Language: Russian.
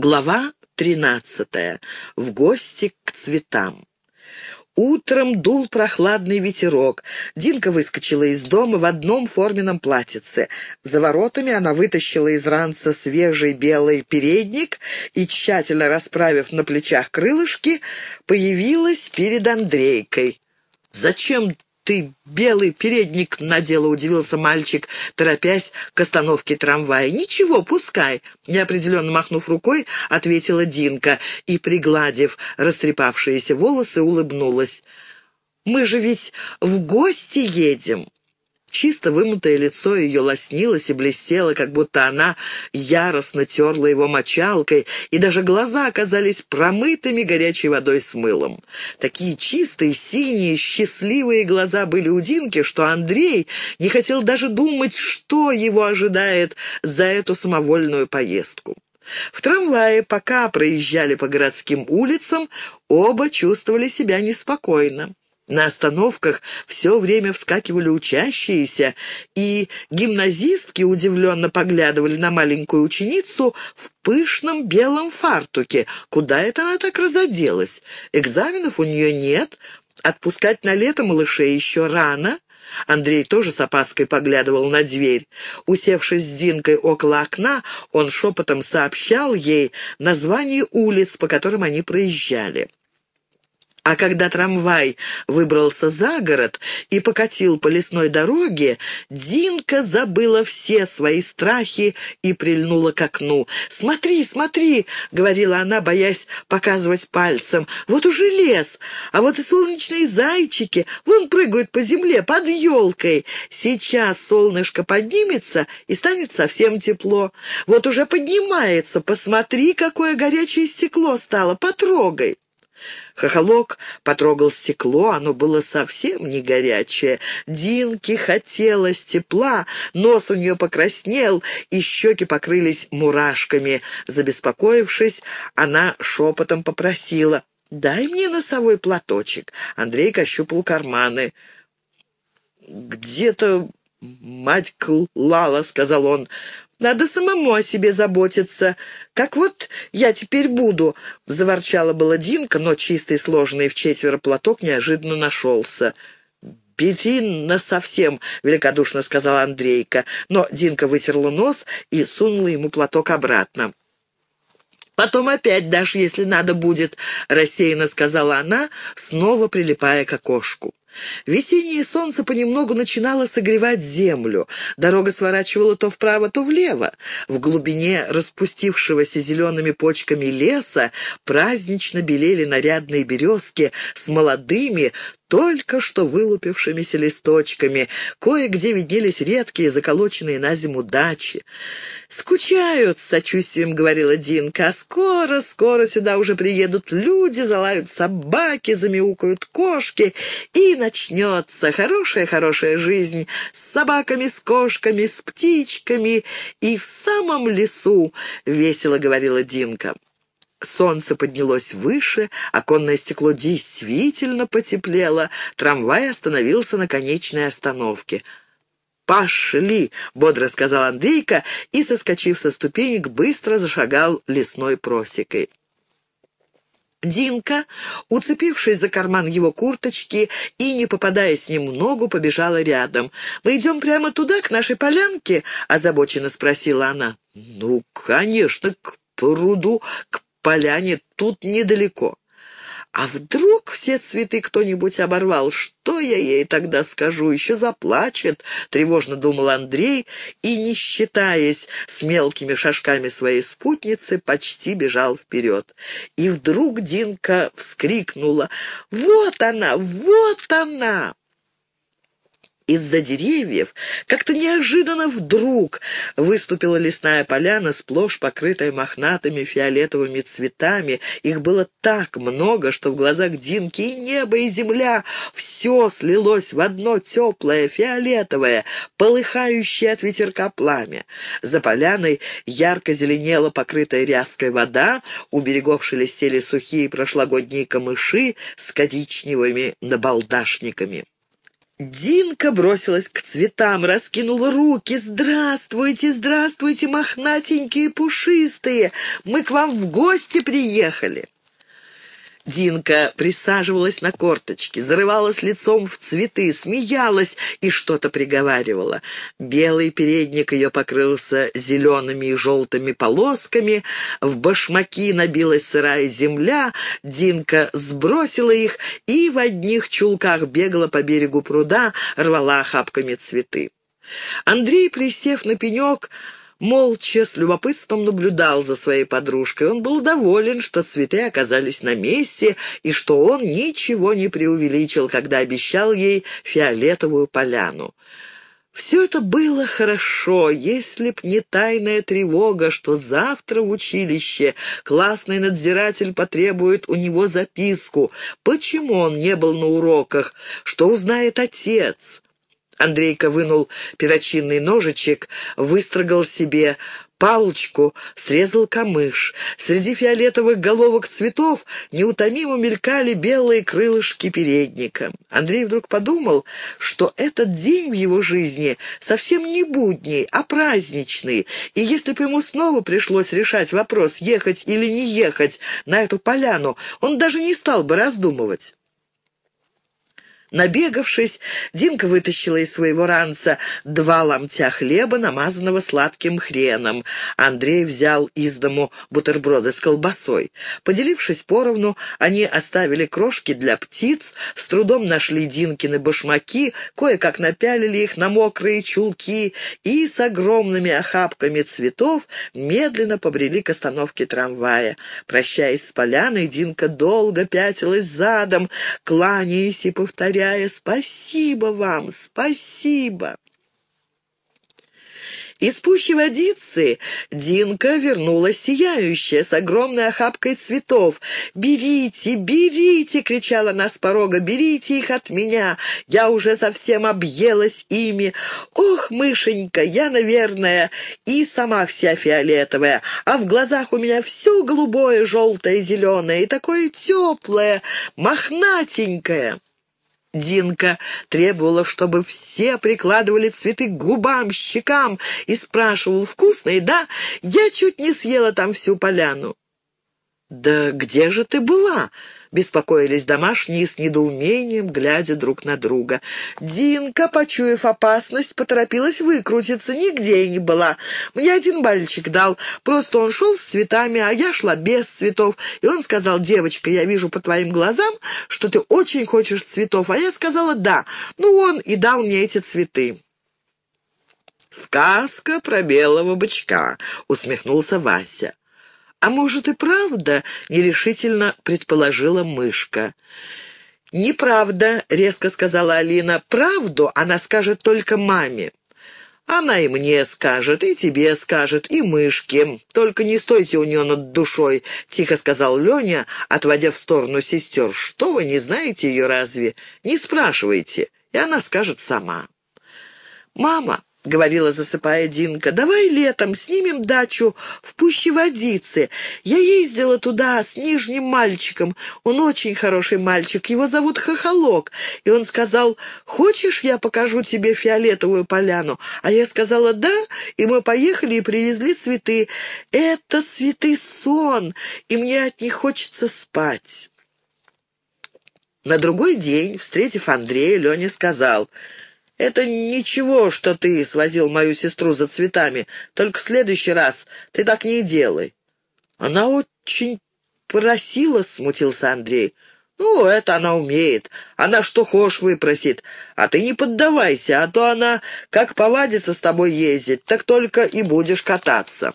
Глава тринадцатая. В гости к цветам. Утром дул прохладный ветерок. Динка выскочила из дома в одном форменном платьице. За воротами она вытащила из ранца свежий белый передник и, тщательно расправив на плечах крылышки, появилась перед Андрейкой. «Зачем ты белый передник надела?» — удивился мальчик, торопясь к остановке трамвая. «Ничего, пускай», — неопределенно махнув рукой, ответила Динка и, пригладив растрепавшиеся волосы, улыбнулась. «Мы же ведь в гости едем». Чисто вымытое лицо ее лоснилось и блестело, как будто она яростно терла его мочалкой, и даже глаза оказались промытыми горячей водой с мылом. Такие чистые, синие, счастливые глаза были у Динки, что Андрей не хотел даже думать, что его ожидает за эту самовольную поездку. В трамвае, пока проезжали по городским улицам, оба чувствовали себя неспокойно. На остановках все время вскакивали учащиеся, и гимназистки удивленно поглядывали на маленькую ученицу в пышном белом фартуке. Куда это она так разоделась? Экзаменов у нее нет, отпускать на лето малышей еще рано. Андрей тоже с опаской поглядывал на дверь. Усевшись с Динкой около окна, он шепотом сообщал ей название улиц, по которым они проезжали. А когда трамвай выбрался за город и покатил по лесной дороге, Динка забыла все свои страхи и прильнула к окну. «Смотри, смотри!» — говорила она, боясь показывать пальцем. «Вот уже лес, а вот и солнечные зайчики, вон прыгают по земле под елкой. Сейчас солнышко поднимется и станет совсем тепло. Вот уже поднимается, посмотри, какое горячее стекло стало, потрогай». Хохолок потрогал стекло, оно было совсем не горячее. Динке хотелось тепла, нос у нее покраснел, и щеки покрылись мурашками. Забеспокоившись, она шепотом попросила, «Дай мне носовой платочек». Андрей ощупал карманы. «Где-то мать клала», — сказал он. Надо самому о себе заботиться. Как вот я теперь буду?» — заворчала была Динка, но чистый, сложенный в четверо платок неожиданно нашелся. «Бери насовсем», — великодушно сказала Андрейка, но Динка вытерла нос и сунула ему платок обратно. «Потом опять дашь, если надо будет», — рассеянно сказала она, снова прилипая к окошку. Весеннее солнце понемногу начинало согревать землю. Дорога сворачивала то вправо, то влево. В глубине распустившегося зелеными почками леса празднично белели нарядные березки с молодыми, только что вылупившимися листочками. Кое-где виднелись редкие, заколоченные на зиму дачи. «Скучают», — с сочувствием говорила Динка, «а скоро, скоро сюда уже приедут люди, залают собаки, замяукают кошки, и начнется хорошая-хорошая жизнь с собаками, с кошками, с птичками и в самом лесу», — весело говорила Динка. Солнце поднялось выше, оконное стекло действительно потеплело, трамвай остановился на конечной остановке. «Пошли!» — бодро сказал Андрейка и, соскочив со ступенек, быстро зашагал лесной просекой. Динка, уцепившись за карман его курточки и, не попадая с ним в ногу, побежала рядом. «Мы идем прямо туда, к нашей полянке?» — озабоченно спросила она. «Ну, конечно, к пруду, к поляне тут недалеко. А вдруг все цветы кто-нибудь оборвал? Что я ей тогда скажу? Еще заплачет, — тревожно думал Андрей, и, не считаясь с мелкими шажками своей спутницы, почти бежал вперед. И вдруг Динка вскрикнула. «Вот она! Вот она!» Из-за деревьев как-то неожиданно вдруг выступила лесная поляна, сплошь покрытая мохнатыми фиолетовыми цветами. Их было так много, что в глазах Динки и небо, и земля все слилось в одно теплое, фиолетовое, полыхающее от ветерка пламя. За поляной ярко зеленела покрытая ряской вода, у берегов шелестели сухие прошлогодние камыши с коричневыми набалдашниками. Динка бросилась к цветам, раскинула руки. «Здравствуйте, здравствуйте, мохнатенькие пушистые! Мы к вам в гости приехали!» Динка присаживалась на корточки, зарывалась лицом в цветы, смеялась и что-то приговаривала. Белый передник ее покрылся зелеными и желтыми полосками, в башмаки набилась сырая земля, Динка сбросила их и в одних чулках бегала по берегу пруда, рвала охапками цветы. Андрей, присев на пенек, молча, с любопытством наблюдал за своей подружкой. Он был доволен, что цветы оказались на месте и что он ничего не преувеличил, когда обещал ей фиолетовую поляну. Все это было хорошо, если б не тайная тревога, что завтра в училище классный надзиратель потребует у него записку, почему он не был на уроках, что узнает отец. Андрейка вынул перочинный ножичек, выстрогал себе палочку, срезал камыш. Среди фиолетовых головок цветов неутомимо мелькали белые крылышки передника. Андрей вдруг подумал, что этот день в его жизни совсем не будний, а праздничный, и если бы ему снова пришлось решать вопрос, ехать или не ехать на эту поляну, он даже не стал бы раздумывать. Набегавшись, Динка вытащила из своего ранца два ломтя хлеба, намазанного сладким хреном. Андрей взял из дому бутерброды с колбасой. Поделившись поровну, они оставили крошки для птиц, с трудом нашли Динкины башмаки, кое-как напялили их на мокрые чулки и с огромными охапками цветов медленно побрели к остановке трамвая. Прощаясь с поляной, Динка долго пятилась задом, кланяясь и повторяя повторяя «Спасибо вам, спасибо». Из пущей водицы Динка вернулась сияющая, с огромной охапкой цветов. «Берите, берите!» — кричала она с порога. «Берите их от меня! Я уже совсем объелась ими! Ох, мышенька, я, наверное, и сама вся фиолетовая, а в глазах у меня все голубое, желтое, зеленое и такое теплое, мохнатенькое!» Динка требовала, чтобы все прикладывали цветы к губам, щекам и спрашивал, вкусные, да? Я чуть не съела там всю поляну. «Да где же ты была?» беспокоились домашние с недоумением, глядя друг на друга. Динка, почуяв опасность, поторопилась выкрутиться, нигде и не была. Мне один мальчик дал, просто он шел с цветами, а я шла без цветов. И он сказал, девочка, я вижу по твоим глазам, что ты очень хочешь цветов. А я сказала, да. Ну, он и дал мне эти цветы. «Сказка про белого бычка», — усмехнулся Вася. «А может и правда?» — нерешительно предположила мышка. «Неправда», — резко сказала Алина. «Правду она скажет только маме». «Она и мне скажет, и тебе скажет, и мышке. Только не стойте у нее над душой», — тихо сказал Леня, отводя в сторону сестер. «Что вы, не знаете ее разве? Не спрашивайте, и она скажет сама». «Мама, — говорила, засыпая Динка, — «давай летом снимем дачу в пуще водицы. Я ездила туда с нижним мальчиком. Он очень хороший мальчик, его зовут Хохолок. И он сказал, хочешь, я покажу тебе фиолетовую поляну? А я сказала, да, и мы поехали и привезли цветы. Это цветы сон, и мне от них хочется спать». На другой день, встретив Андрея, Леня сказал — «Это ничего, что ты свозил мою сестру за цветами. Только в следующий раз ты так не делай». «Она очень просила», — смутился Андрей. «Ну, это она умеет. Она что хочешь выпросит. А ты не поддавайся, а то она, как повадится с тобой ездить, так только и будешь кататься».